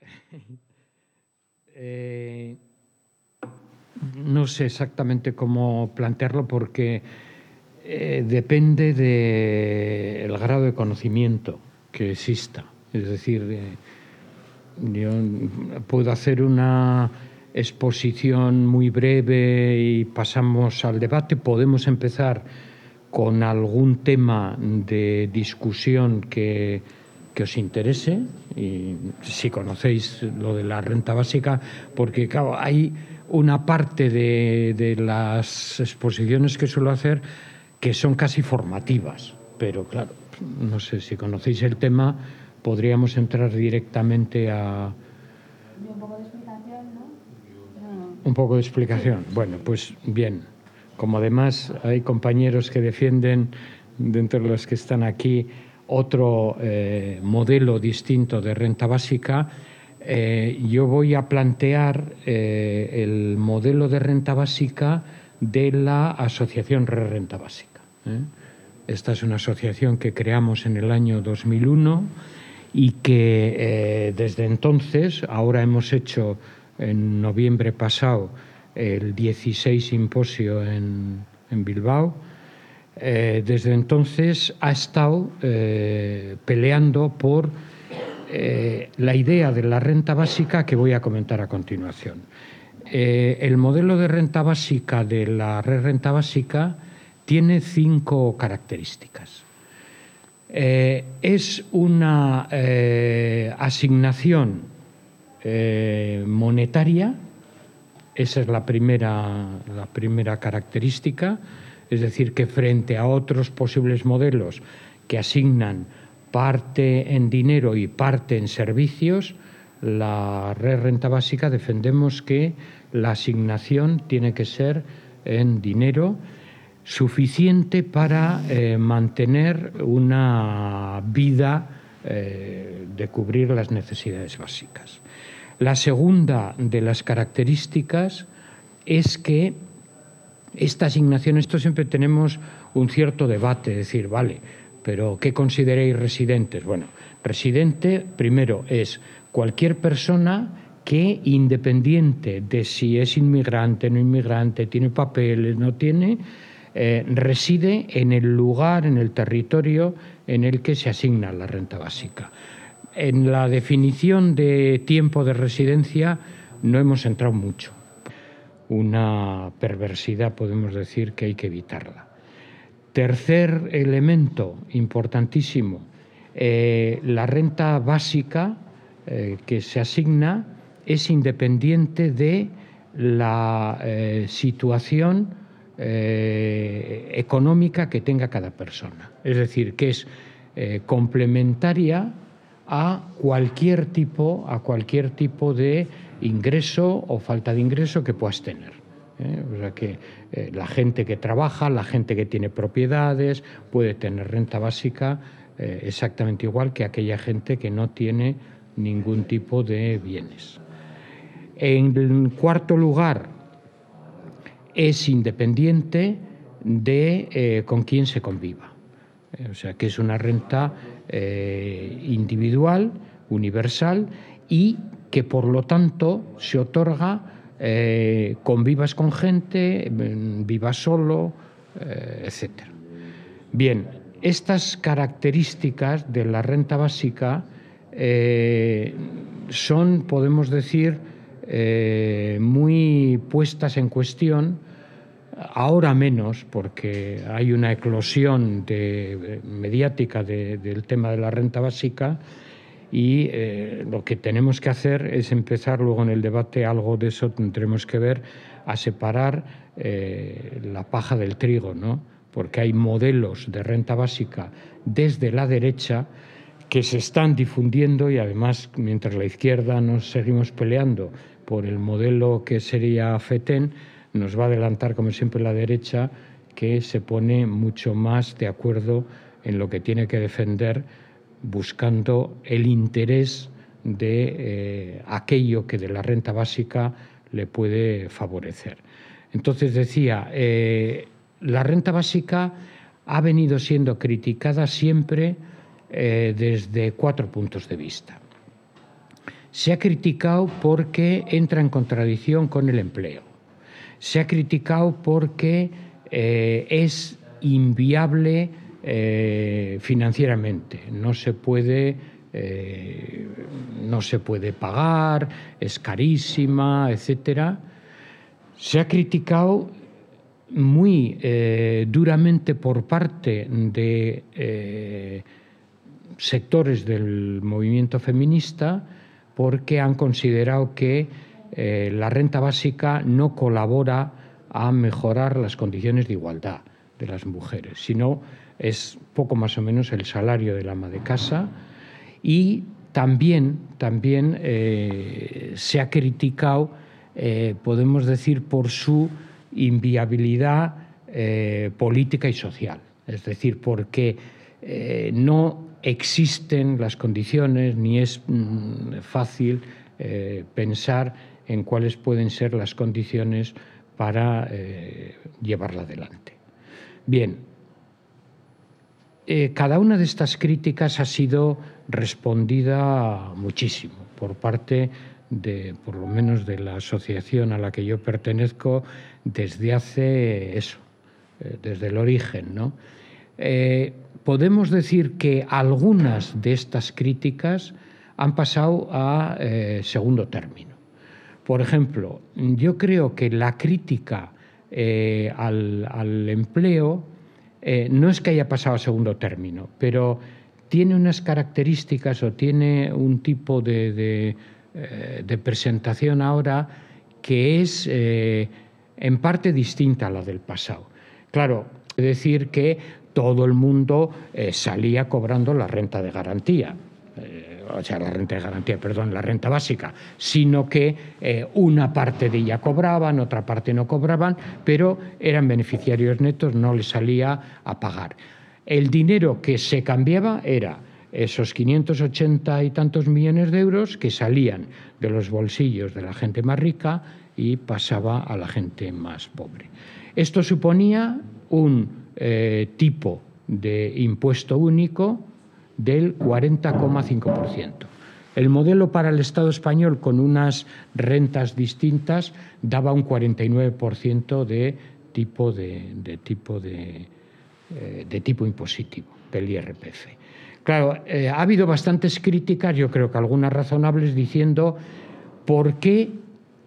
Eh, no sé exactamente cómo plantearlo porque eh, depende del grado de conocimiento que exista. Es decir, eh, yo puedo hacer una exposición muy breve y pasamos al debate. Podemos empezar con algún tema de discusión que, que os interese, y si conocéis lo de la renta básica, porque claro, hay una parte de, de las exposiciones que suelo hacer que son casi formativas, pero claro, no sé si conocéis el tema, podríamos entrar directamente a... Un poco de explicación, ¿no? Un poco de explicación. Bueno, pues bien. Como además hay compañeros que defienden, dentro de los que están aquí, otro eh, modelo distinto de renta básica, eh, yo voy a plantear eh, el modelo de renta básica de la Asociación Renta Básica. Esta es una asociación que creamos en el año 2001 y que desde entonces, ahora hemos hecho en noviembre pasado, el 16 simposio en, Bilbao. Eh, desde entonces ha estado eh, peleando por eh, la idea de la renta básica que voy a comentar a continuación. el modelo de renta básica de la red renta básica tiene cinco características. es una asignación monetaria esa es la primera, la primera característica, es decir, que frente a otros posibles modelos que asignan parte en dinero y parte en servicios, la red renta básica defendemos que la asignación tiene que ser en dinero suficiente para eh, mantener una vida eh, de cubrir las necesidades básicas. La segunda de las características es que esta asignación, esto siempre tenemos un cierto debate, decir, vale, pero ¿qué consideréis residentes? Bueno, residente primero es cualquier persona que independiente de si es inmigrante, no inmigrante, tiene papeles, no tiene, eh, reside en el lugar, en el territorio en el que se asigna la renta básica. En la definición de tiempo de residencia no hemos entrado mucho. Una perversidad podemos decir que hay que evitarla. Tercer elemento importantísimo, eh, la renta básica eh, que se asigna es independiente de la eh, situación económica que tenga cada persona. Es decir, que es complementaria a cualquier tipo, a cualquier tipo de ingreso o falta de ingreso que puedas tener. ¿eh? O sea que eh, la gente que trabaja, la gente que tiene propiedades, puede tener renta básica eh, exactamente igual que aquella gente que no tiene ningún tipo de bienes. En cuarto lugar, es independiente de con quién se conviva. O sea que es una renta individual, universal y que por lo tanto se otorga eh, convivas con gente, vivas solo, eh, etc. Bien, estas características de la renta básica son, podemos decir, muy puestas en cuestión ahora menos, porque hay una eclosión mediática del tema de la renta básica y eh, lo que tenemos que hacer es empezar luego en el debate, algo de eso tendremos que ver, a separar eh, la paja del trigo, ¿no? porque hay modelos de renta básica desde la derecha que se están difundiendo y además mientras la izquierda nos seguimos peleando por el modelo que sería FETEN, nos va a adelantar, como siempre, la derecha, que se pone mucho más de acuerdo en lo que tiene que defender, buscando el interés de eh, aquello que de la renta básica le puede favorecer. Entonces decía, eh, la renta básica ha venido siendo criticada siempre eh, desde cuatro puntos de vista. se ha criticado porque entra en contradicción con el empleo. Se ha criticado porque es inviable eh, financieramente. No se puede. Eh, no se puede pagar, es carísima, etcétera. Se ha criticado muy duramente por parte de sectores del movimiento feminista porque han considerado que eh, la renta básica no colabora a mejorar las condiciones de igualdad de las mujeres, sino es poco más o menos el salario del ama de casa y también, también eh, se ha criticado, eh, podemos decir, por su inviabilidad política y social, es decir, porque no existen las condiciones ni es mm, fácil eh, pensar en cuáles pueden ser las condiciones para eh, llevarla adelante. Bien, eh, cada una de estas críticas ha sido respondida muchísimo por parte de, por lo menos de la asociación a la que yo pertenezco, desde hace eso, desde el origen, ¿no? podemos decir que algunas de estas críticas han pasado a eh, segundo término. Por ejemplo, yo creo que la crítica eh, al, empleo eh, no es que haya pasado a segundo término, pero tiene unas características o tiene un tipo de, de presentación ahora que es en parte distinta a la del pasado. Claro, decir que todo el mundo eh, salía cobrando la renta de garantía. O sea, la renta de garantía, perdón, la renta básica, sino que eh, una parte de ella cobraban, otra parte no cobraban, pero eran beneficiarios netos, no les salía a pagar. El dinero que se cambiaba era esos 580 y tantos millones de euros que salían de los bolsillos de la gente más rica y pasaba a la gente más pobre. Esto suponía un eh, tipo de impuesto único del 40,5%. El modelo para el Estado español con unas rentas distintas daba un 49% de tipo, de, tipo, de, eh, de tipo impositivo del IRPF. Claro, eh, ha habido bastantes críticas, yo creo que algunas razonables, diciendo por qué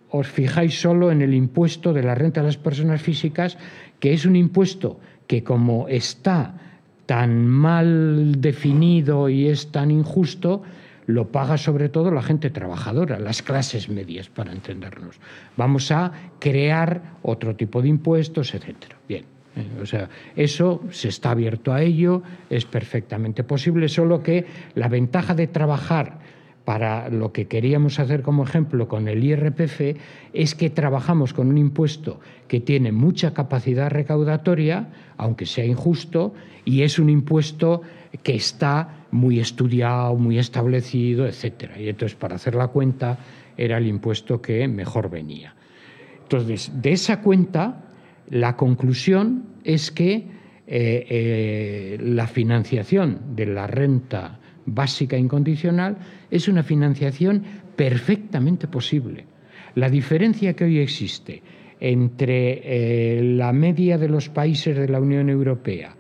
os fijáis solo en el impuesto de la renta de las personas físicas, que es un impuesto que como está tan mal definido y es tan injusto, lo paga sobre todo la gente trabajadora, las clases medias, para entendernos. Vamos a crear otro tipo de impuestos, etcétera. Bien. Eh, o sea, eso se está abierto a ello, es perfectamente posible, solo que la ventaja de trabajar para lo que queríamos hacer como ejemplo con el IRPF es que trabajamos con un impuesto que tiene mucha capacidad recaudatoria, aunque sea injusto, y es un impuesto que está muy estudiado, muy establecido, etc. Y entonces, para hacer la cuenta, era el impuesto que mejor venía. Entonces, de esa cuenta, la conclusión es que eh, eh, la financiación de la renta básica incondicional es una financiación perfectamente posible. La diferencia que hoy existe entre eh, la media de los países de la Unión Europea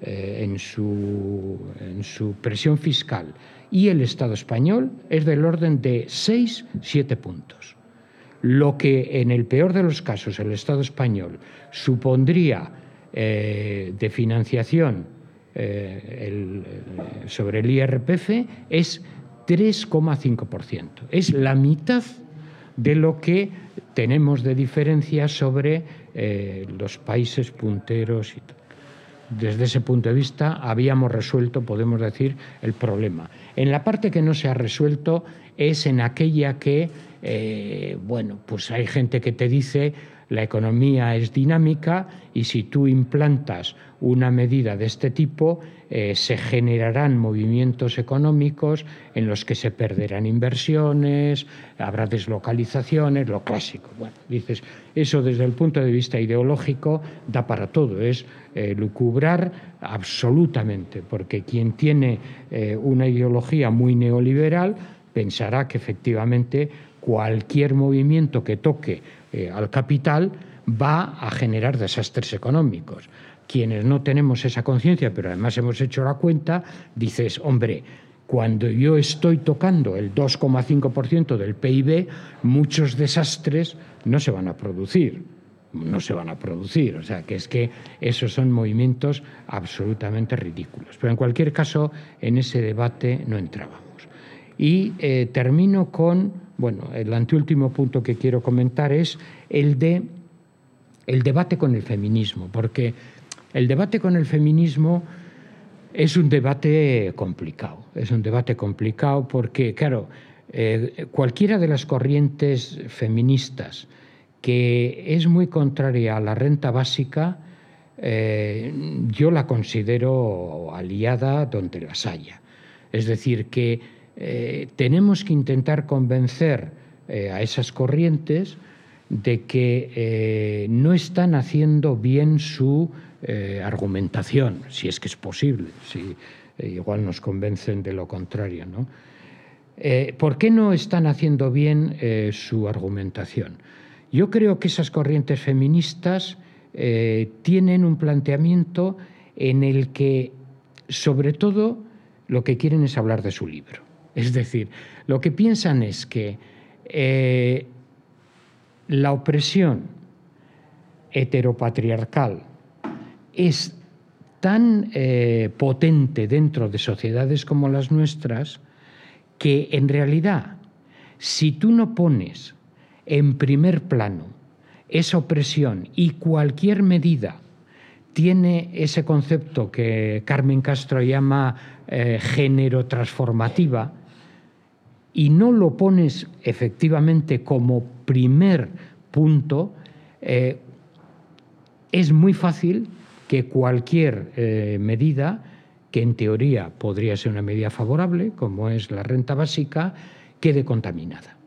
eh, en, su, en su presión fiscal y el Estado español es del orden de 6-7 puntos. Lo que en el peor de los casos el Estado español supondría eh, de financiación sobre el IRPF es 3,5%. Es la mitad de lo que tenemos de diferencia sobre eh, los países punteros y Desde ese punto de vista habíamos resuelto, podemos decir, el problema. En la parte que no se ha resuelto es en aquella que, eh, bueno, pues hay gente que te dice la economía es dinámica y si tú implantas una medida de este tipo, eh, se generarán movimientos económicos en los que se perderán inversiones, habrá deslocalizaciones, lo clásico. Bueno, dices, eso desde el punto de vista ideológico da para todo, es eh, lucubrar absolutamente, porque quien tiene eh, una ideología muy neoliberal, pensará que efectivamente cualquier movimiento que toque eh, al capital va a generar desastres económicos. Quienes no tenemos esa conciencia, pero además hemos hecho la cuenta, dices, hombre, cuando yo estoy tocando el 2,5% del PIB, muchos desastres no se van a producir. No se van a producir. O sea, que es que esos son movimientos absolutamente ridículos. Pero en cualquier caso, en ese debate no entrábamos. Y eh, termino con, bueno, el anteúltimo punto que quiero comentar es el de el debate con el feminismo, porque el debate con el feminismo es un debate complicado, es un debate complicado porque, claro, eh, cualquiera de las corrientes feministas que es muy contraria a la renta básica, eh, yo la considero aliada donde las haya. Es decir, que eh, tenemos que intentar convencer a esas corrientes de que no están haciendo bien su eh, argumentación, si es que es posible, si eh, igual nos convencen de lo contrario. ¿no? Eh, ¿Por qué no están haciendo bien su argumentación? Yo creo que esas corrientes feministas tienen un planteamiento en el que, sobre todo, lo que quieren es hablar de su libro. Es decir, lo que piensan es que la opresión heteropatriarcal es tan eh, potente dentro de sociedades como las nuestras que en realidad si tú no pones en primer plano esa opresión y cualquier medida tiene ese concepto que Carmen Castro llama eh, género transformativa y no lo pones efectivamente como primer punto, eh, es muy fácil que cualquier eh, medida que en teoría podría ser una medida favorable, como es la renta básica, quede contaminada.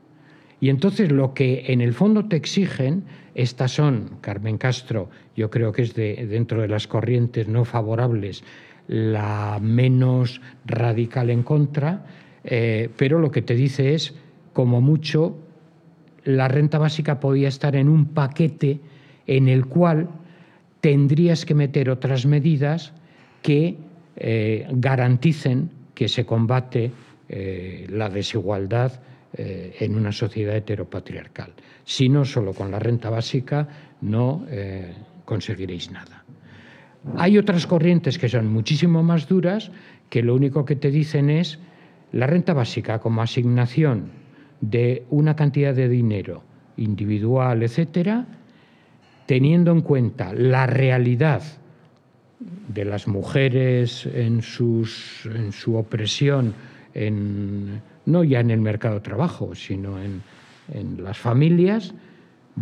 Y entonces lo que en el fondo te exigen, estas son, Carmen Castro, yo creo que es de, dentro de las corrientes no favorables la menos radical en contra, eh, pero lo que te dice es, como mucho, la renta básica podía estar en un paquete en el cual tendrías que meter otras medidas que eh, garanticen que se combate eh, la desigualdad en una sociedad heteropatriarcal. Si no, solo con la renta básica no conseguiréis nada. Hay otras corrientes que son muchísimo más duras que lo único que te dicen es la renta básica como asignación de una cantidad de dinero individual, etcétera, teniendo en cuenta la realidad de las mujeres en, en su opresión, no ya en el mercado de trabajo, sino en, en las familias,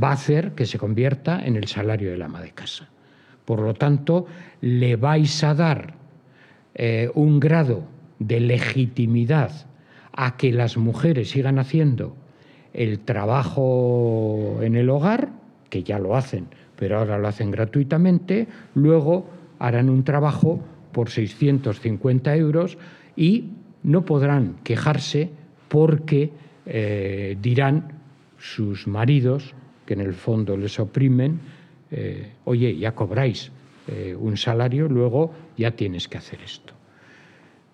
va a hacer que se convierta en el salario del ama de casa. Por lo tanto, le vais a dar eh, un grado de legitimidad a que las mujeres sigan haciendo el trabajo en el hogar, que ya lo hacen, pero ahora lo hacen gratuitamente, luego harán un trabajo por 650 euros y no podrán quejarse porque eh, dirán sus maridos, que en el fondo les oprimen, eh, oye, ya cobráis eh, un salario, luego ya tienes que hacer esto.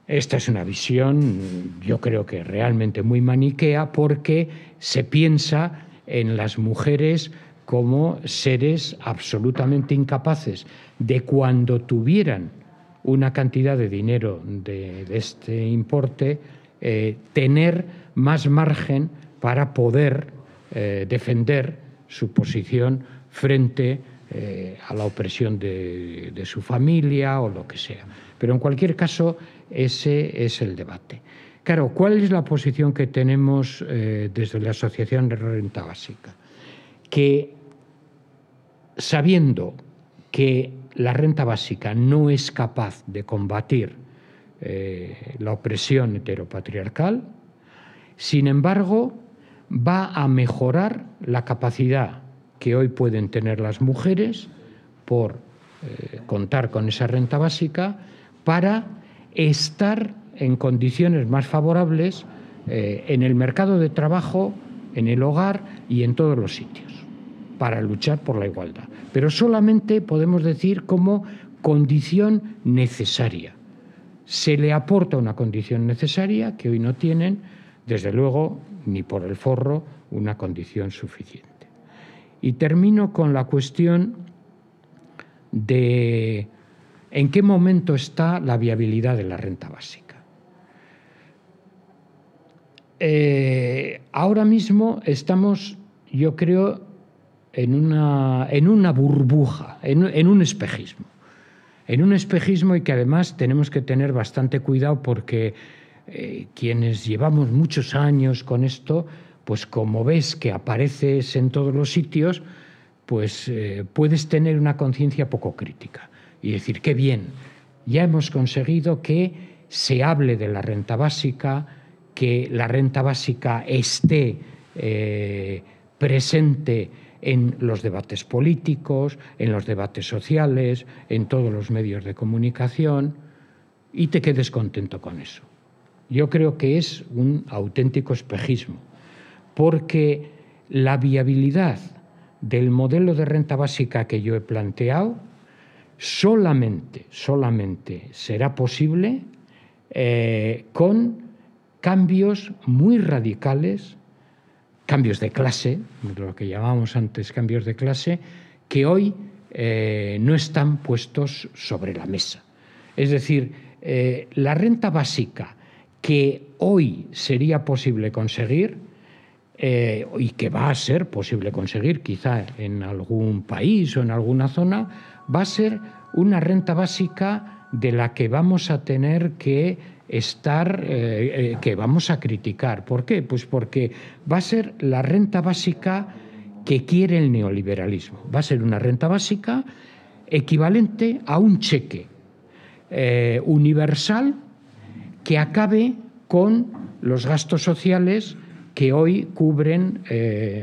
Esta es una visión, yo creo que realmente muy maniquea, porque se piensa en las mujeres como seres absolutamente incapaces de cuando tuvieran una cantidad de dinero de, este importe, eh, tener más margen para poder eh, defender su posición frente eh, a la opresión de, su familia o lo que sea. Pero en cualquier caso, ese es el debate. Claro, ¿cuál es la posición que tenemos desde la Asociación de Renta Básica? que sabiendo que la renta básica no es capaz de combatir eh, la opresión heteropatriarcal, sin embargo, va a mejorar la capacidad que hoy pueden tener las mujeres por eh, contar con esa renta básica para estar en condiciones más favorables eh, en el mercado de trabajo, en el hogar y en todos los sitios para luchar por la igualdad. Pero solamente podemos decir como condición necesaria. Se le aporta una condición necesaria que hoy no tienen, desde luego, ni por el forro, una condición suficiente. Y termino con la cuestión de en qué momento está la viabilidad de la renta básica. Eh, ahora mismo estamos, yo creo, en una, en una burbuja, en, un espejismo. En un espejismo y que además tenemos que tener bastante cuidado porque eh, quienes llevamos muchos años con esto, pues como ves que apareces en todos los sitios, pues eh, puedes tener una conciencia poco crítica y decir, qué bien, ya hemos conseguido que se hable de la renta básica, que la renta básica esté eh, presente en los debates políticos, en los debates sociales, en todos los medios de comunicación, y te quedes contento con eso. Yo creo que es un auténtico espejismo, porque la viabilidad del modelo de renta básica que yo he planteado solamente, solamente será posible eh, con cambios muy radicales, cambios de clase, lo que llamábamos antes cambios de clase, que hoy eh, no están puestos sobre la mesa. Es decir, eh, la renta básica que hoy sería posible conseguir, y que va a ser posible conseguir quizá en algún país o en alguna zona, va a ser una renta básica de la que vamos a tener que estar, eh, eh, que vamos a criticar. ¿Por qué? Pues porque va a ser la renta básica que quiere el neoliberalismo. Va a ser una renta básica equivalente a un cheque eh, universal que acabe con los gastos sociales que hoy cubren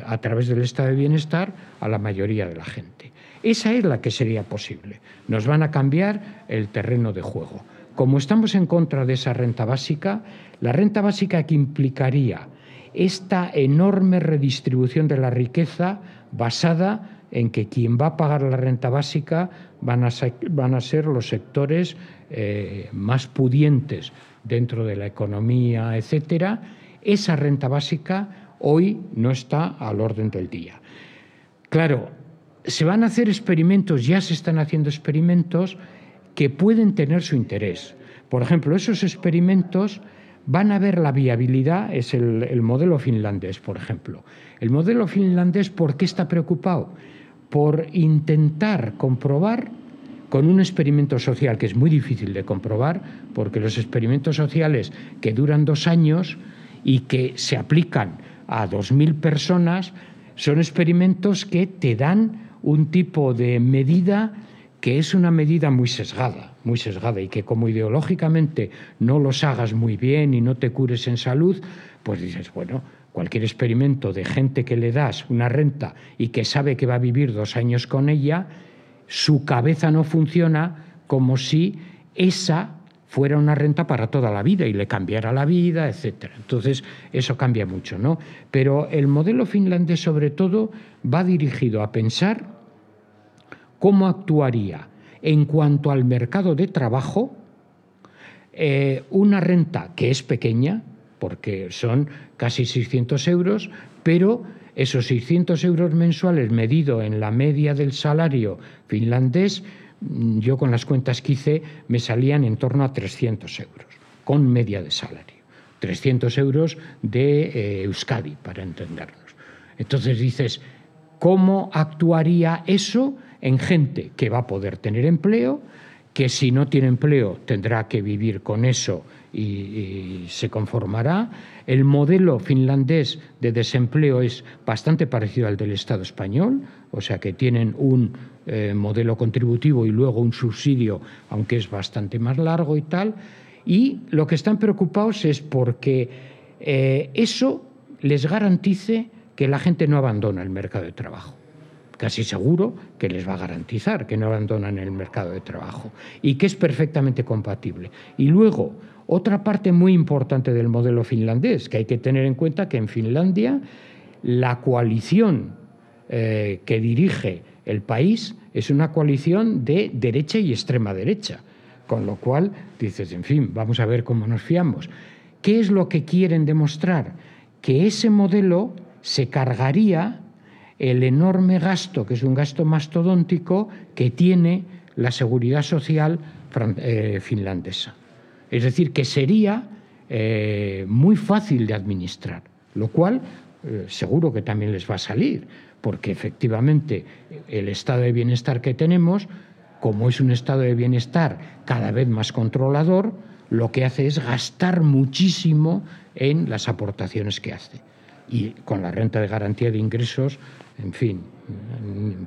a través del estado de bienestar a la mayoría de la gente. Esa es la que sería posible. Nos van a cambiar el terreno de juego. Como estamos en contra de esa renta básica, la renta básica que implicaría esta enorme redistribución de la riqueza basada en que quien va a pagar la renta básica van a ser, los sectores eh, más pudientes dentro de la economía, etcétera. Esa renta básica hoy no está al orden del día. Claro, se van a hacer experimentos, ya se están haciendo experimentos que pueden tener su interés. Por ejemplo, esos experimentos van a ver la viabilidad, es el, modelo finlandés, por ejemplo. El modelo finlandés, ¿por qué está preocupado? Por intentar comprobar con un experimento social que es muy difícil de comprobar, porque los experimentos sociales que duran dos años y que se aplican a dos mil personas son experimentos que te dan un tipo de medida que es una medida muy sesgada, muy sesgada y que como ideológicamente no los hagas muy bien y no te cures en salud, pues dices, bueno, cualquier experimento de gente que le das una renta y que sabe que va a vivir dos años con ella, su cabeza no funciona como si esa fuera una renta para toda la vida y le cambiara la vida, etc. Entonces, eso cambia mucho, ¿no? Pero el modelo finlandés, sobre todo, va dirigido a pensar cómo actuaría en cuanto al mercado de trabajo eh, una renta que es pequeña, porque son casi 600 euros, pero esos 600 euros mensuales medido en la media del salario finlandés yo con las cuentas que hice me salían en torno a 300 euros, con media de salario. 300 euros de eh, Euskadi, para entendernos. Entonces dices, ¿cómo actuaría eso en gente que va a poder tener empleo, que si no tiene empleo tendrá que vivir con eso y, se conformará. El modelo finlandés de desempleo es bastante parecido al del Estado español, o sea que tienen un eh, modelo contributivo y luego un subsidio, aunque es bastante más largo y tal. Y lo que están preocupados es porque eh, eso les garantice que la gente no abandona el mercado de trabajo casi seguro que les va a garantizar que no abandonan el mercado de trabajo y que es perfectamente compatible. Y luego, Otra parte muy importante del modelo finlandés, que hay que tener en cuenta que en Finlandia la coalición eh, que dirige el país es una coalición de derecha y extrema derecha, con lo cual dices, en fin, vamos a ver cómo nos fiamos. ¿Qué es lo que quieren demostrar? Que ese modelo se cargaría el enorme gasto, que es un gasto mastodóntico, que tiene la seguridad social eh, finlandesa. Es decir, que sería eh, muy fácil de administrar, lo cual eh, seguro que también les va a salir, porque efectivamente el estado de bienestar que tenemos, como es un estado de bienestar cada vez más controlador, lo que hace es gastar muchísimo en las aportaciones que hace. Y con la renta de garantía de ingresos, en fin,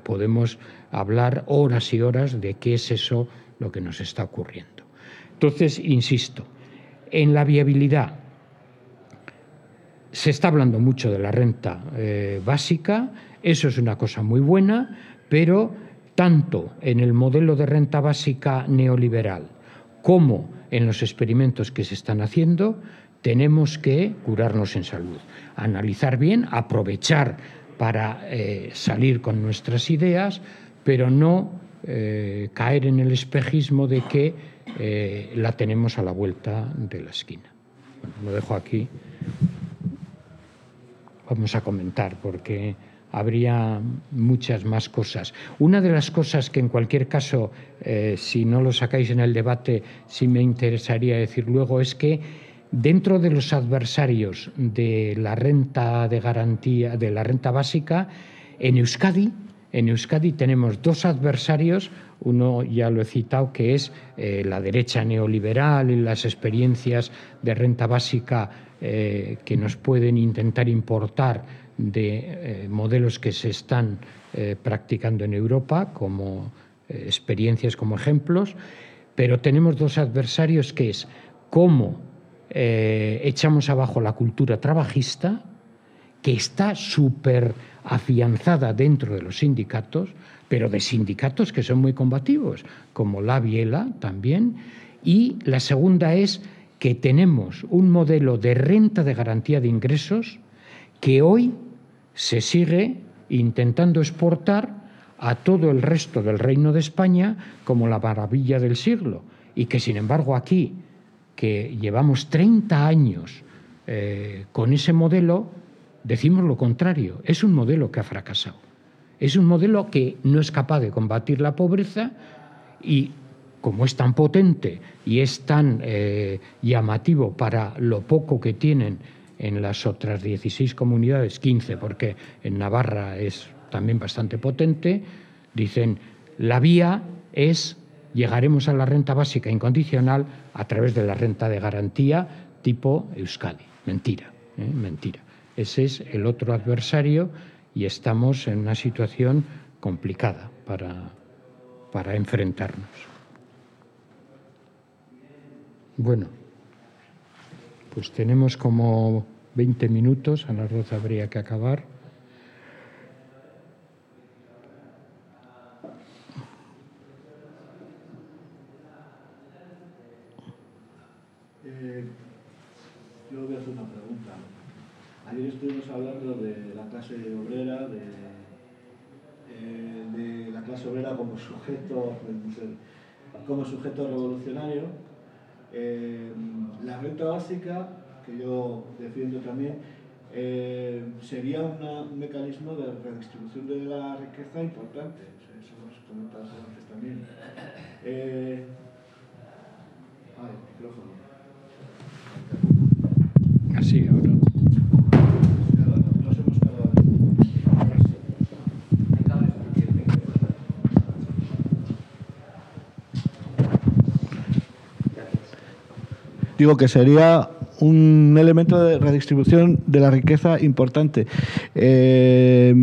podemos hablar horas y horas de qué es eso lo que nos está ocurriendo. Entonces, insisto, en la viabilidad se está hablando mucho de la renta eh, básica, eso es una cosa muy buena, pero tanto en el modelo de renta básica neoliberal como en los experimentos que se están haciendo, tenemos que curarnos en salud, analizar bien, aprovechar para eh, salir con nuestras ideas, pero no eh, caer en el espejismo de que eh, la tenemos a la vuelta de la esquina. lo dejo aquí. Vamos a comentar porque habría muchas más cosas. Una de las cosas que en cualquier caso, eh, si no lo sacáis en el debate, sí me interesaría decir luego es que dentro de los adversarios de la renta de garantía, de la renta básica, en Euskadi, en Euskadi tenemos dos adversarios uno ya lo he citado, que es eh, la derecha neoliberal y las experiencias de renta básica eh, que nos pueden intentar importar de eh, modelos que se están practicando en Europa como experiencias, como ejemplos, pero tenemos dos adversarios que es cómo echamos abajo la cultura trabajista, que está súper afianzada dentro de los sindicatos, pero de sindicatos que son muy combativos, como la Biela también. Y la segunda es que tenemos un modelo de renta de garantía de ingresos que hoy se sigue intentando exportar a todo el resto del reino de España como la maravilla del siglo y que sin embargo aquí, que llevamos 30 años eh, con ese modelo, decimos lo contrario, es un modelo que ha fracasado. Es un modelo que no es capaz de combatir la pobreza y como es tan potente y es tan eh, llamativo para lo poco que tienen en las otras 16 comunidades, 15 porque en Navarra es también bastante potente, dicen, la vía es, llegaremos a la renta básica incondicional a través de la renta de garantía tipo Euskadi. Mentira, ¿eh? mentira. Ese es el otro adversario y estamos en una situación complicada para, para enfrentarnos. Bueno, pues tenemos como 20 minutos, a las 12 habría que acabar. Eh, yo voy a hacer una pregunta. Ayer estuvimos hablando de la clase obrera, de, eh, la clase obrera como sujeto, como sujeto revolucionario. Eh, la renta básica, que yo defiendo también, eh, sería un mecanismo de redistribución de la riqueza importante. Eso lo hemos comentado antes también. ay, micrófono. Así, ahora. digo que sería un elemento de redistribución de la riqueza importante. Eh,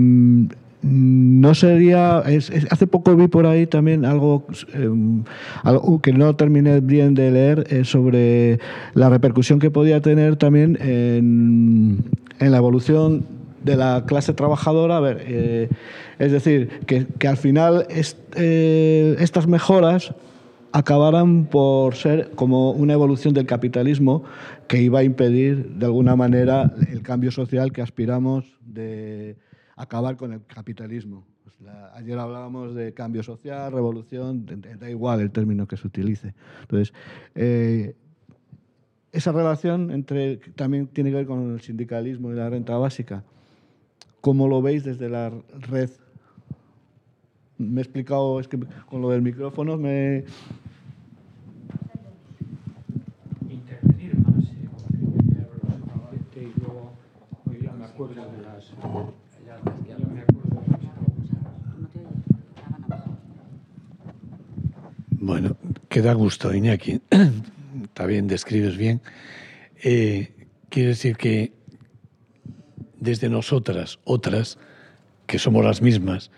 no sería. hace poco vi por ahí también algo, eh, algo que no terminé bien de leer eh, sobre la repercusión que podía tener también en, la evolución de la clase trabajadora. A ver, es decir, que, que, al final estas mejoras acabaran por ser como una evolución del capitalismo que iba a impedir de alguna manera el cambio social que aspiramos de acabar con el capitalismo. Pues ayer hablábamos de cambio social, revolución, da igual el término que se utilice. Entonces, eh, esa relación entre, también tiene que ver con el sindicalismo y la renta básica. ¿Cómo lo veis desde la red? Me he explicado, es que con lo del micrófono me... Intervenir más, y luego ya me acuerdo de las... Ya me acuerdo de las Bueno, queda gusto, Iñaki. Está bien, describes bien. Eh, quiere decir que desde nosotras, otras, que somos las mismas,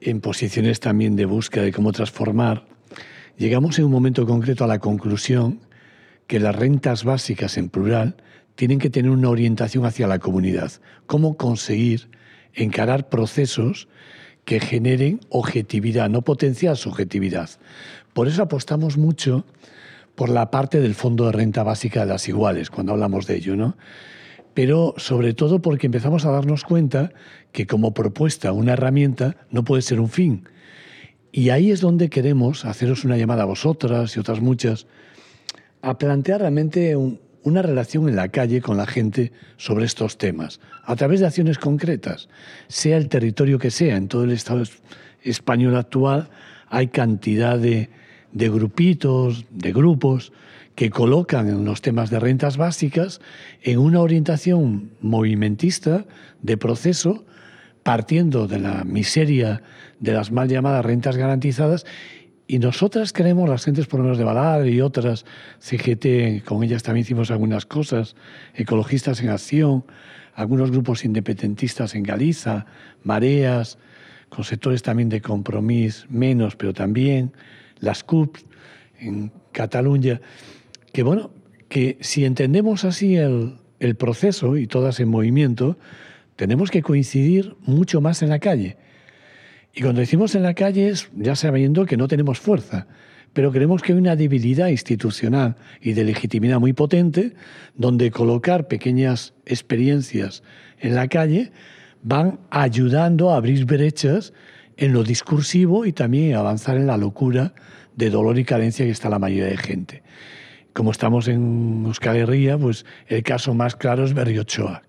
en posiciones también de búsqueda de cómo transformar, llegamos en un momento concreto a la conclusión que las rentas básicas en plural tienen que tener una orientación hacia la comunidad. Cómo conseguir encarar procesos que generen objetividad, no potenciar subjetividad. Por eso apostamos mucho por la parte del Fondo de Renta Básica de las Iguales, cuando hablamos de ello, ¿no? Pero sobre todo porque empezamos a darnos cuenta que como propuesta, una herramienta, no puede ser un fin. Y ahí es donde queremos haceros una llamada a vosotras y otras muchas, a plantear realmente una relación en la calle con la gente sobre estos temas, a través de acciones concretas, sea el territorio que sea. En todo el Estado español actual hay cantidad de grupitos, de grupos, que colocan los temas de rentas básicas en una orientación movimentista de proceso, partiendo de la miseria de las mal llamadas rentas garantizadas. Y nosotras queremos, las gentes por lo menos de Balar y otras, CGT, con ellas también hicimos algunas cosas, ecologistas en acción, algunos grupos independentistas en Galiza, mareas, con sectores también de compromiso, menos, pero también, las CUP en Cataluña que bueno, que si entendemos así el, proceso y todas en movimiento, tenemos que coincidir mucho más en la calle. Y cuando decimos en la calle es ya sabiendo que no tenemos fuerza, pero creemos que hay una debilidad institucional y de legitimidad muy potente, donde colocar pequeñas experiencias en la calle van ayudando a abrir brechas en lo discursivo y también avanzar en la locura de dolor y carencia que está la mayoría de gente como estamos en Euskal Herria, pues el caso más claro es Berriochoa.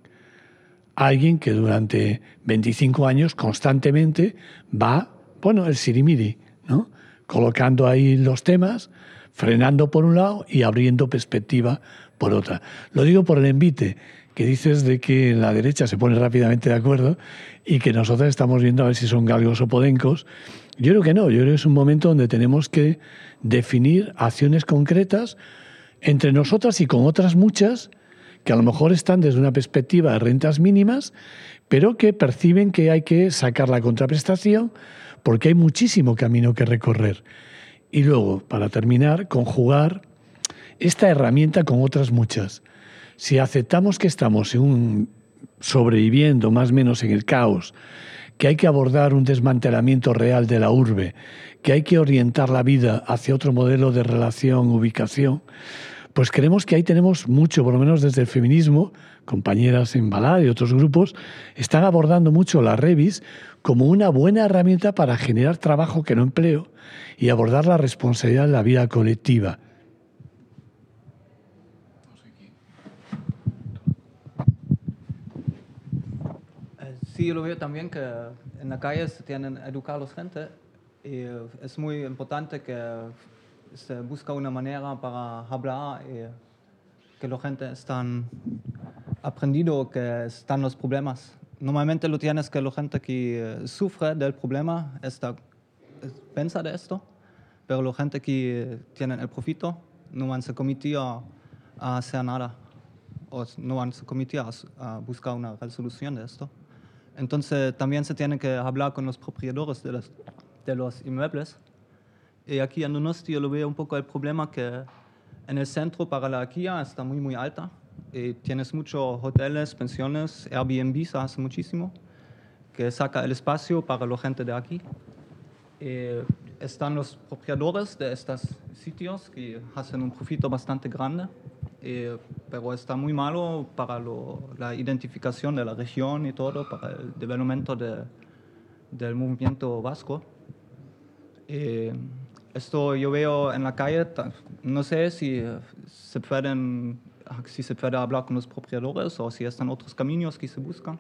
Alguien que durante 25 años constantemente va, bueno, el sirimiri, ¿no? colocando ahí los temas, frenando por un lado y abriendo perspectiva por otra. Lo digo por el envite que dices de que la derecha se pone rápidamente de acuerdo y que nosotros estamos viendo a ver si son galgos o podencos. Yo creo que no, yo creo que es un momento donde tenemos que definir acciones concretas entre nosotras y con otras muchas que a lo mejor están desde una perspectiva de rentas mínimas, pero que perciben que hay que sacar la contraprestación porque hay muchísimo camino que recorrer. Y luego, para terminar, conjugar esta herramienta con otras muchas. Si aceptamos que estamos en un sobreviviendo más o menos en el caos, que hay que abordar un desmantelamiento real de la urbe, que hay que orientar la vida hacia otro modelo de relación, ubicación, pues creemos que ahí tenemos mucho, por lo menos desde el feminismo, compañeras en Balad y otros grupos, están abordando mucho la Revis como una buena herramienta para generar trabajo que no empleo y abordar la responsabilidad de la vida colectiva. Sí, yo lo veo también que en la calle se tienen educar a la gente y es muy importante que se busca una manera para hablar y que la gente están aprendido que están los problemas. Normalmente lo tienes que la gente que sufre del problema está, piensa de esto, pero la gente que tiene el profito no van se cometido a hacer nada o no van se cometido a buscar una resolución de esto. Entonces también se tiene que hablar con los propietarios de los, de los inmuebles. Y aquí en Donosti yo lo veo un poco el problema que en el centro para la Kia está muy, muy alta. Y tienes muchos hoteles, pensiones, Airbnb se hace muchísimo, que saca el espacio para la gente de aquí. están los propietarios de estos sitios que hacen un profito bastante grande, eh, pero está muy malo para lo, la identificación de la región y todo, para el desarrollo de, del movimiento vasco. Eh, esto yo veo en la calle, no sé si se pueden si se puede hablar con los propietarios o si están otros caminos que se buscan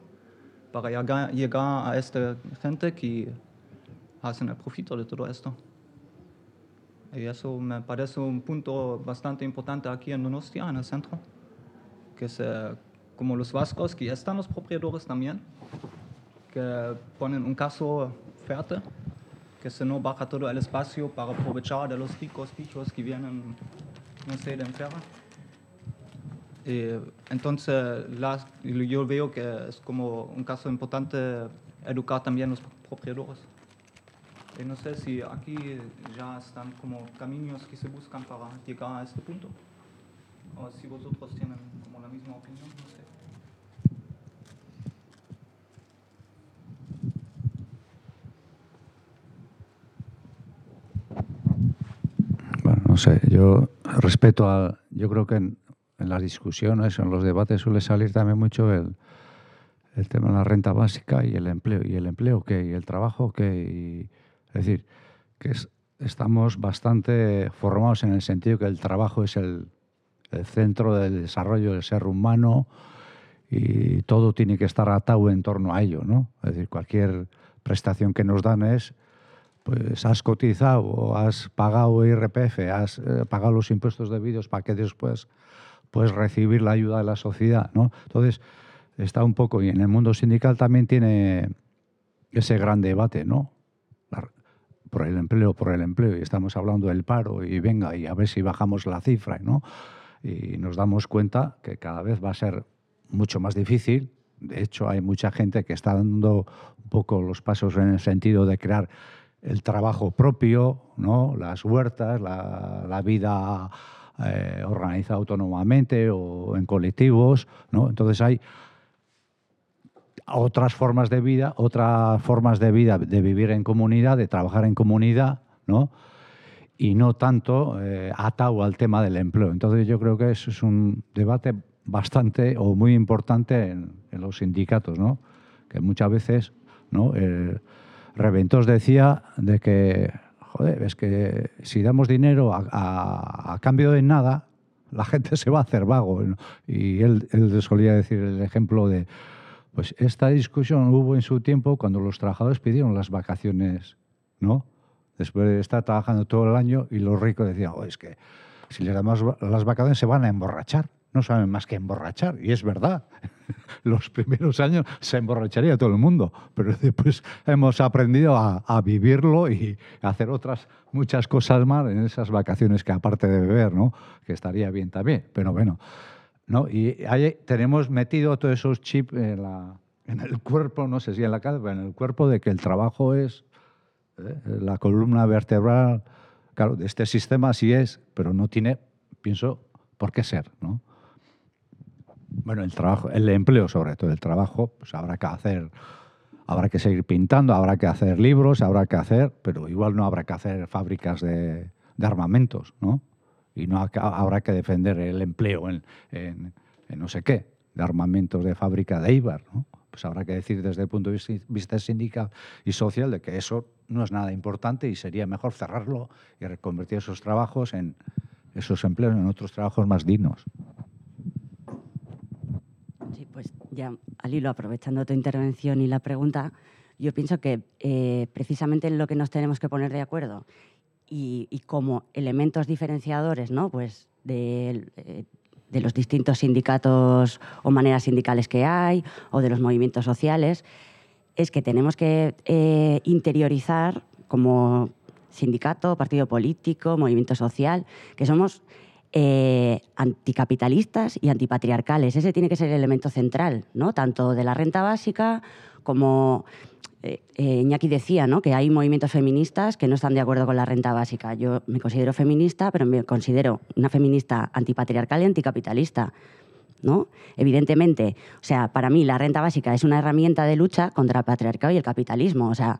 para llegar, llegar a esta gente que hacen el profito de todo esto. Y eso me parece un punto bastante importante aquí en Donostia, en el centro, que se, como los vascos, que están los propietarios también, que ponen un caso fuerte, que se no baja todo el espacio para aprovechar de los ricos bichos que vienen, no sé, de enferma. entonces, yo veo que es como un caso importante educar también los propietarios. Y no sé si aquí ya están como caminos que se buscan para llegar a este punto. O si vosotros tienen como la misma opinión, no sé. Bueno, no sé, yo respeto a, yo creo que en, en las discusiones, en los debates suele salir también mucho el, el tema de la renta básica y el empleo. ¿Y el empleo qué? ¿Y el trabajo qué? Y, es decir, que estamos bastante formados en el sentido que el trabajo es el, centro del desarrollo del ser humano y todo tiene que estar atado en torno a ello, ¿no? Es decir, cualquier prestación que nos dan es, pues has cotizado, has pagado IRPF, has eh, pagado los impuestos debidos para que después puedes recibir la ayuda de la sociedad, ¿no? Entonces, está un poco, y en el mundo sindical también tiene ese gran debate, ¿no? Por el empleo, por el empleo, y estamos hablando del paro, y venga, y a ver si bajamos la cifra, ¿no? Y nos damos cuenta que cada vez va a ser mucho más difícil. De hecho, hay mucha gente que está dando un poco los pasos en el sentido de crear el trabajo propio, ¿no? las huertas, la, vida eh, organizada autónomamente o en colectivos. ¿no? Entonces hay otras formas de vida, otras formas de vida, de vivir en comunidad, de trabajar en comunidad, ¿no? Y no tanto eh, atado al tema del empleo. Entonces yo creo que eso es un debate bastante o muy importante en, los sindicatos, ¿no? Que muchas veces, ¿no? Reventos decía de que, joder, es que si damos dinero a, cambio de nada, la gente se va a hacer vago. Y él, él solía decir el ejemplo de, pues esta discusión hubo en su tiempo cuando los trabajadores pidieron las vacaciones, ¿no? Después de estar trabajando todo el año y los ricos decían, oh, es que si les damos las vacaciones se van a emborrachar, no saben más que emborrachar. Y es verdad, los primeros años se emborracharía todo el mundo, pero después hemos aprendido a, vivirlo y hacer otras muchas cosas más en esas vacaciones que aparte de beber, ¿no? Que estaría bien también, pero bueno. ¿No? Y tenemos metido todos esos chips en, la, el cuerpo, no sé si en la cabeza, pero en el cuerpo de que el trabajo es ¿eh? la columna vertebral. Claro, de este sistema sí es, pero no tiene, pienso, por qué ser, ¿no? Bueno, el trabajo, el empleo sobre todo, el trabajo, pues habrá que hacer, habrá que seguir pintando, habrá que hacer libros, habrá que hacer, pero igual no habrá que hacer fábricas de armamentos, ¿no? Y no habrá que defender el empleo en, no sé qué, de armamentos de fábrica de Ibar. ¿no? Pues habrá que decir desde el punto de vista sindical y social de que eso no es nada importante y sería mejor cerrarlo y reconvertir esos trabajos en esos empleos en otros trabajos más dignos. Sí, pues ya al hilo, aprovechando tu intervención y la pregunta, yo pienso que eh, precisamente en lo que nos tenemos que poner de acuerdo y, como elementos diferenciadores ¿no? pues de, eh, de, los distintos sindicatos o maneras sindicales que hay o de los movimientos sociales, es que tenemos que eh, interiorizar como sindicato, partido político, movimiento social, que somos eh, anticapitalistas y antipatriarcales. Ese tiene que ser el elemento central, ¿no? tanto de la renta básica como eh, eh, Iñaki decía ¿no? que hay movimientos feministas que no están de acuerdo con la renta básica. Yo me considero feminista, pero me considero una feminista antipatriarcal y anticapitalista. ¿no? Evidentemente, o sea, para mí la renta básica es una herramienta de lucha contra el patriarcado y el capitalismo. O sea,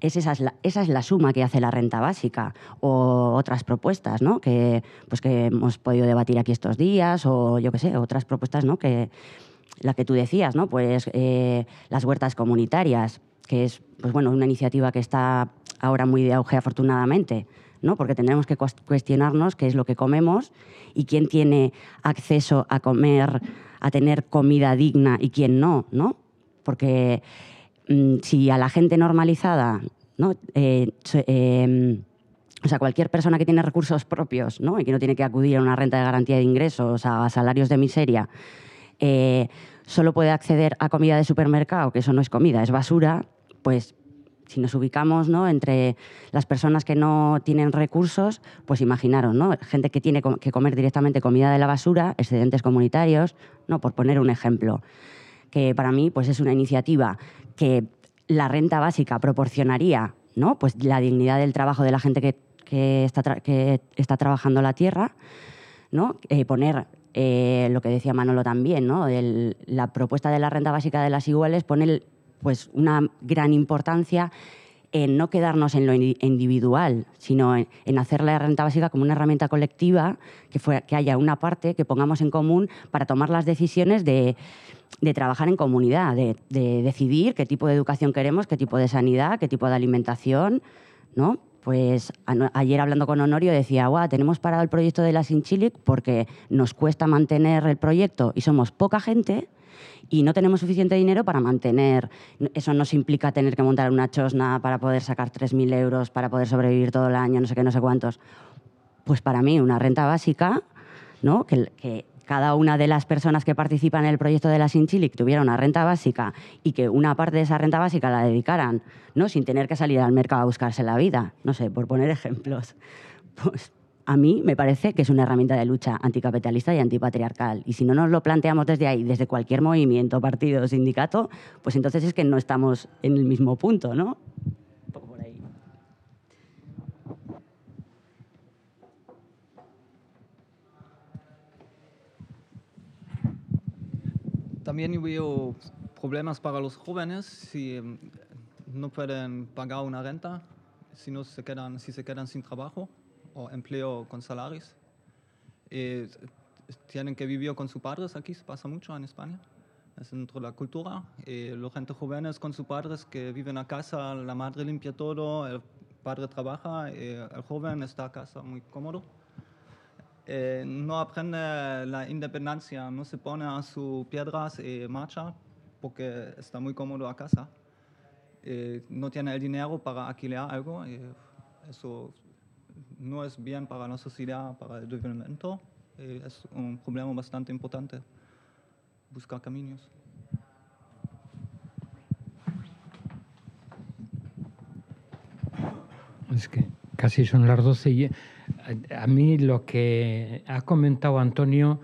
es esa, es la, esa es la suma que hace la renta básica o otras propuestas, ¿no? Que, pues que hemos podido debatir aquí estos días o yo qué sé, otras propuestas, ¿no? Que la que tú decías, ¿no? Pues eh, las huertas comunitarias, que es, pues bueno, una iniciativa que está ahora muy de auge afortunadamente, ¿no? Porque tendremos que cuestionarnos qué es lo que comemos y quién tiene acceso a comer, a tener comida digna y quién no, ¿no? Porque mm, si a la gente normalizada, ¿no? Eh, em, o sea, cualquier persona que tiene recursos propios ¿no? y que no tiene que acudir a una renta de garantía de ingresos, a salarios de miseria, eh, solo puede acceder a comida de supermercado, que eso no es comida, es basura, pues si nos ubicamos ¿no? entre las personas que no tienen recursos, pues imaginaros, ¿no? gente que tiene que comer directamente comida de la basura, excedentes comunitarios, ¿no? por poner un ejemplo, que para mí pues, es una iniciativa que la renta básica proporcionaría ¿no? pues, la dignidad del trabajo de la gente que, está, que está, trabajando la tierra, ¿no? Eh, poner eh, lo que decía Manolo también, ¿no? la propuesta de la renta básica de las iguales pone pues una gran importancia en no quedarnos en lo individual, sino en, hacer la renta básica como una herramienta colectiva, que, haya una parte que pongamos en común para tomar las decisiones de, trabajar en comunidad, de, decidir qué tipo de educación queremos, qué tipo de sanidad, qué tipo de alimentación, ¿no? Pues ayer hablando con Honorio decía, guau, tenemos parado el proyecto de la Sinchilic porque nos cuesta mantener el proyecto y somos poca gente, y no tenemos suficiente dinero para mantener. Eso nos implica tener que montar una chosna para poder sacar 3.000 euros, para poder sobrevivir todo el año, no sé qué, no sé cuántos. Pues para mí una renta básica, ¿no? que, que cada una de las personas que participan en el proyecto de la Sinchilic tuviera una renta básica y que una parte de esa renta básica la dedicaran, ¿no? sin tener que salir al mercado a buscarse la vida, no sé, por poner ejemplos. Pues a mí me parece que es una herramienta de lucha anticapitalista y antipatriarcal. Y si no nos lo planteamos desde ahí, desde cualquier movimiento, partido, sindicato, pues entonces es que no estamos en el mismo punto, ¿no? Un poco por ahí. También veo problemas para los jóvenes si em, no pueden pagar una renta, si, no se quedan, si se quedan sin trabajo o empleo con salarios. Eh, tienen que vivir con sus padres, aquí se pasa mucho en España, es dentro de la cultura. Eh, los gente jóvenes con sus padres que viven a casa, la madre limpia todo, el padre trabaja, eh, el joven está a casa muy cómodo. Eh, no aprende la independencia, no se pone a sus piedras y marcha porque está muy cómodo a casa. no tiene el dinero para alquilar algo. eso no es bien para la sociedad, para el desenvolvimiento. Eh, es un problema bastante importante buscar caminos. Es que casi son las 12 y a mí lo que ha comentado Antonio,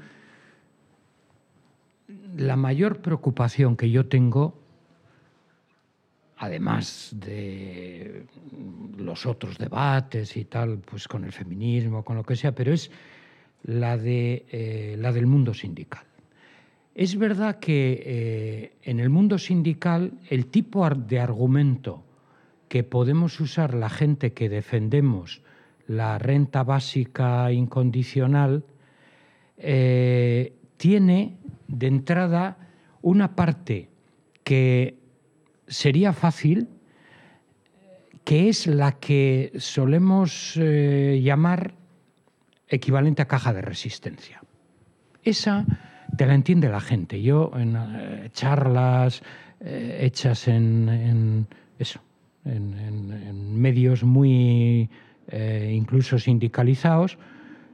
la mayor preocupación que yo tengo además de los otros debates y tal, pues con el feminismo, con lo que sea, pero es la, de, eh, la del mundo sindical. Es verdad que eh, en el mundo sindical el tipo de argumento que podemos usar la gente que defendemos la renta básica incondicional eh, tiene de entrada una parte que sería fácil, que es la que solemos eh, llamar equivalente a caja de resistencia. Esa te la entiende la gente. Yo en eh, charlas hechas en, eso, en, medios muy incluso sindicalizados,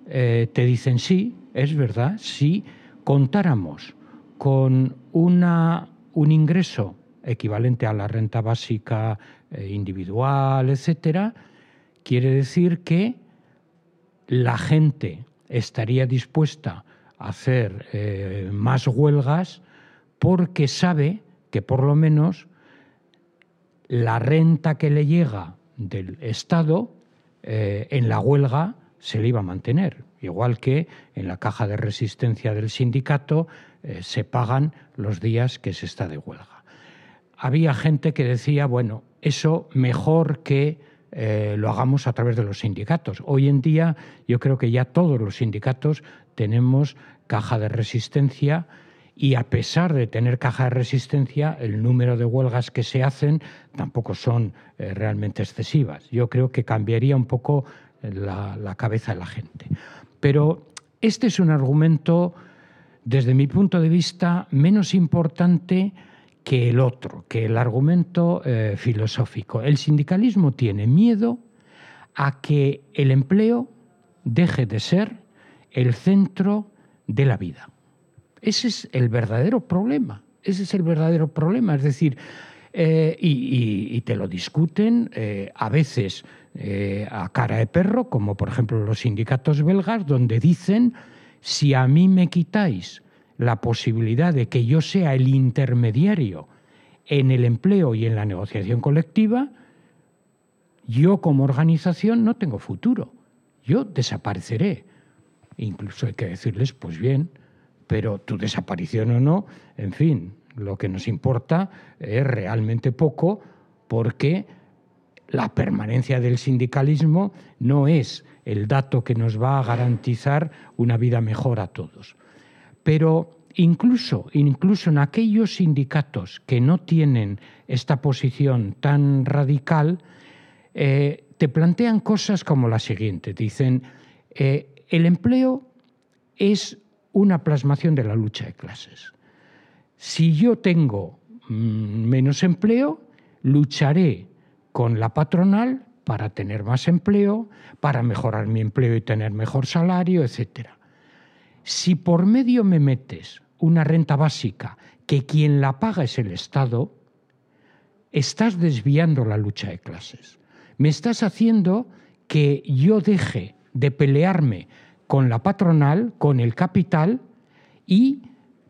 te dicen sí, es verdad, si contáramos con una, un ingreso equivalente a la renta básica eh, individual, etcétera, quiere decir que la gente estaría dispuesta a hacer eh, más huelgas porque sabe que por lo menos la renta que le llega del Estado eh, en la huelga se le iba a mantener, igual que en la caja de resistencia del sindicato eh, se pagan los días que se está de huelga. Había gente que decía, bueno, eso mejor que eh, lo hagamos a través de los sindicatos. Hoy en día yo creo que ya todos los sindicatos tenemos caja de resistencia y a pesar de tener caja de resistencia, el número de huelgas que se hacen tampoco son eh, realmente excesivas. Yo creo que cambiaría un poco la, la, cabeza de la gente. Pero este es un argumento, desde mi punto de vista, menos importante que el otro, que el argumento eh, filosófico. El sindicalismo tiene miedo a que el empleo deje de ser el centro de la vida. Ese es el verdadero problema. Ese es el verdadero problema. Es decir, eh, y, te lo discuten eh, a veces eh, a cara de perro, como por ejemplo los sindicatos belgas, donde dicen, si a mí me quitáis la posibilidad de que yo sea el intermediario en el empleo y en la negociación colectiva, yo como organización no tengo futuro. Yo desapareceré. Incluso hay que decirles, pues bien, pero tu desaparición o no, en fin, lo que nos importa es realmente poco porque la permanencia del sindicalismo no es el dato que nos va a garantizar una vida mejor a todos. Pero incluso, incluso en aquellos sindicatos que no tienen esta posición tan radical, eh, te plantean cosas como la siguiente. Dicen, eh, el empleo es una plasmación de la lucha de clases. Si yo tengo mm, menos empleo, lucharé con la patronal para tener más empleo, para mejorar mi empleo y tener mejor salario, etc. Si por medio me metes una renta básica que quien la paga es el Estado, estás desviando la lucha de clases. Me estás haciendo que yo deje de pelearme con la patronal, con el capital y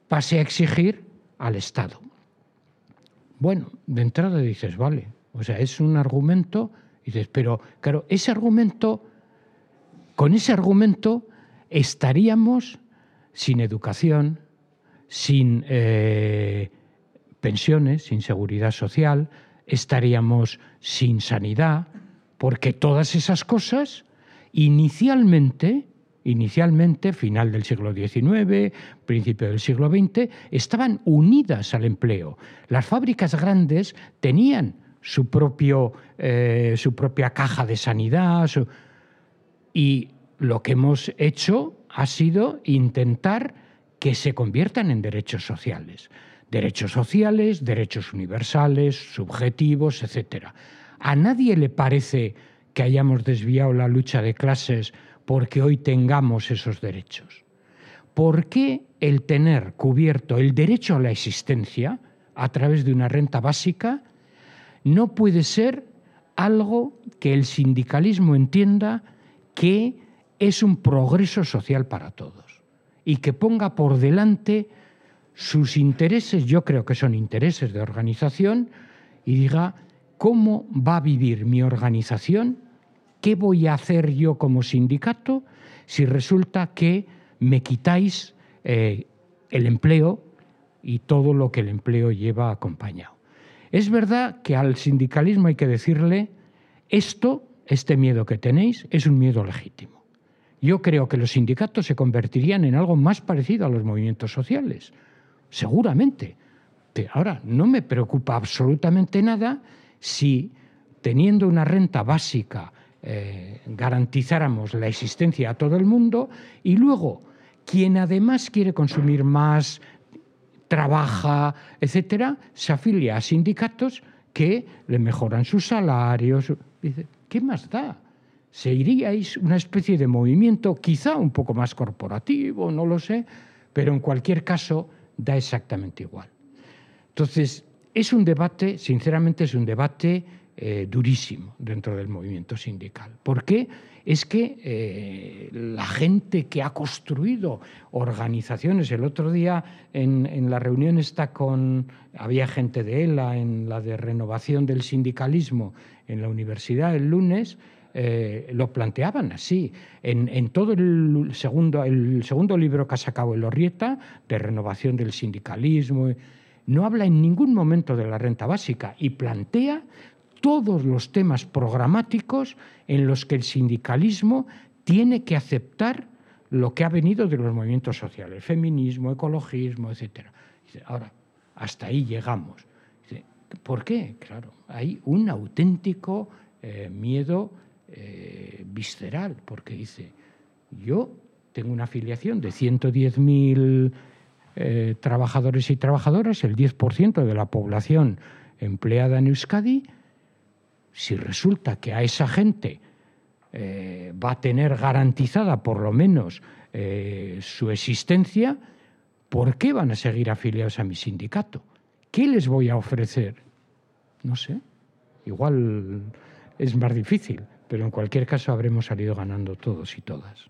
pase a exigir al Estado. Bueno, de entrada dices, vale, o sea, es un argumento, y dices, pero claro, ese argumento, con ese argumento estaríamos sin educación, sin eh, pensiones, sin seguridad social, estaríamos sin sanidad, porque todas esas cosas inicialmente inicialmente, final del siglo XIX, principio del siglo XX, estaban unidas al empleo. Las fábricas grandes tenían su, propio, eh, su propia caja de sanidad y lo que hemos hecho ha sido intentar que se conviertan en derechos sociales. Derechos sociales, derechos universales, subjetivos, etc. A nadie le parece que hayamos desviado la lucha de clases porque hoy tengamos esos derechos. ¿Por qué el tener cubierto el derecho a la existencia a través de una renta básica no puede ser algo que el sindicalismo entienda que es un progreso social para todos y que ponga por delante sus intereses, yo creo que son intereses de organización, y diga cómo va a vivir mi organización ¿qué voy a hacer yo como sindicato si resulta que me quitáis eh, el empleo y todo lo que el empleo lleva acompañado? Es verdad que al sindicalismo hay que decirle, esto, este miedo que tenéis, es un miedo legítimo. Yo creo que los sindicatos se convertirían en algo más parecido a los movimientos sociales, seguramente. Ahora, no me preocupa absolutamente nada si teniendo una renta básica eh, garantizáramos la existencia a todo el mundo y luego quien además quiere consumir más, trabaja, etcétera, se afilia a sindicatos que le mejoran sus salarios. Dice, ¿qué más da? Se iríais una especie de movimiento, quizá un poco más corporativo, no lo sé, pero en cualquier caso da exactamente igual. Entonces, es un debate, sinceramente es un debate eh, durísimo dentro del movimiento sindical. ¿Por qué? Es que eh, la gente que ha construido organizaciones, el otro día en, la reunión está con, había gente de ELA, en la de renovación del sindicalismo en la universidad el lunes, eh, lo planteaban así. En, todo el segundo, el segundo libro que ha sacado el Orrieta, de renovación del sindicalismo, no habla en ningún momento de la renta básica y plantea todos los temas programáticos en los que el sindicalismo tiene que aceptar lo que ha venido de los movimientos sociales, feminismo, ecologismo, etc. Ahora, hasta ahí llegamos. ¿Por qué? Claro, hay un auténtico eh, miedo eh, visceral, porque dice, yo tengo una afiliación de 110.000 eh, trabajadores y trabajadoras, el 10% de la población empleada en Euskadi, si resulta que a esa gente va a tener garantizada por lo menos su existencia, ¿por qué van a seguir afiliados a mi sindicato? ¿Qué les voy a ofrecer? No sé. Igual es más difícil, pero en cualquier caso habremos salido ganando todos y todas.